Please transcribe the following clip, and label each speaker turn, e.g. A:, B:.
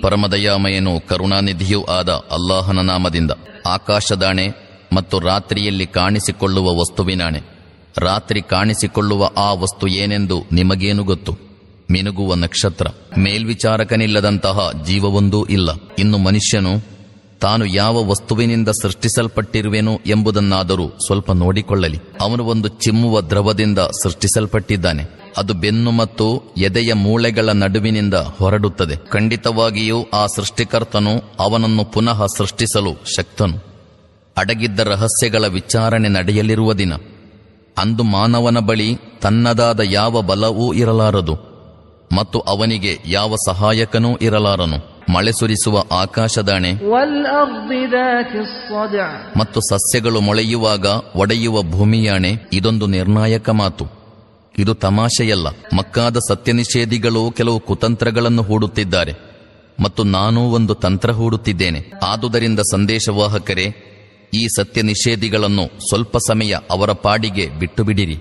A: ಪರಮದಯಾಮಯನು ಕರುಣಾನಿಧಿಯೂ ಆದ ಅಲ್ಲಾಹನ ನಾಮದಿಂದ ಆಕಾಶದಾಣೆ ಮತ್ತು ರಾತ್ರಿಯಲ್ಲಿ ಕಾಣಿಸಿಕೊಳ್ಳುವ ವಸ್ತುವಿನಾಣೆ. ರಾತ್ರಿ ಕಾಣಿಸಿಕೊಳ್ಳುವ ಆ ವಸ್ತು ಏನೆಂದು ನಿಮಗೇನು ಗೊತ್ತು? ಮಿನುಗುವ ನಕ್ಷತ್ರ. ಮೇಲ್ವಿಚಾರಕನಿಲ್ಲದಂತಹ ಜೀವವೊಂದೂ ಇಲ್ಲ. ಇನ್ನು ಮನುಷ್ಯನು ತಾನು ಯಾವ ವಸ್ತುವಿನಿಂದ ಸೃಷ್ಟಿಸಲ್ಪಟ್ಟಿರುವೆನು ಎಂಬುದನ್ನಾದರೂ ಸ್ವಲ್ಪ ನೋಡಿಕೊಳ್ಳಲಿ. ಅವನು ಒಂದು ಚಿಮ್ಮುವ ದ್ರವದಿಂದ ಸೃಷ್ಟಿಸಲ್ಪಟ್ಟಿದ್ದಾನೆ. ಅದು ಬೆನ್ನು ಮತ್ತು ಎದೆಯ ಮೂಳೆಗಳ ನಡುವಿನಿಂದ ಹೊರಡುತ್ತದೆ. ಖಂಡಿತವಾಗಿಯೂ ಆ ಸೃಷ್ಟಿಕರ್ತನು ಅವನನ್ನು ಪುನಃ ಸೃಷ್ಟಿಸಲು ಶಕ್ತನು. ಅಡಗಿದ್ದ ರಹಸ್ಯಗಳ ವಿಚಾರಣೆ ನಡೆಯಲಿರುವ ದಿನ. ಅಂದು ಮಾನವನ ಬಳಿ ತನ್ನದಾದ ಯಾವ ಬಲವೂ ಇರಲಾರದು. ಮತ್ತು ಅವನಿಗೆ ಯಾವ ಸಹಾಯಕನೂ ಇರಲಾರನು. ಮಳೆ ಸುರಿಸುವ ಆಕಾಶದಾಣೆ. ಮತ್ತು ಸಸ್ಯಗಳು ಮೊಳೆಯುವಾಗ ಒಡೆಯುವ ಭೂಮಿಯಾಣೆ ಇದೊಂದು ನಿರ್ಣಾಯಕ ಮಾತು. ಇದು ತಮಾಷೆಯಲ್ಲ. ಮಕ್ಕಾದ ಸತ್ಯನಿಷೇಧಿಗಳು ಕೆಲವು ಕುತಂತ್ರಗಳನ್ನು ಹೂಡುತ್ತಿದ್ದಾರೆ. ಮತ್ತು ನಾನೂ ಒಂದು ತಂತ್ರ ಹೂಡುತ್ತಿದ್ದೇನೆ. ಆದುದರಿಂದ ಸಂದೇಶವಾಹಕರೇ ಈ ಸತ್ಯ ನಿಷೇಧಿಗಳನ್ನು ಸ್ವಲ್ಪ ಸಮಯ ಅವರ ಪಾಡಿಗೆ ಬಿಟ್ಟುಬಿಡಿರಿ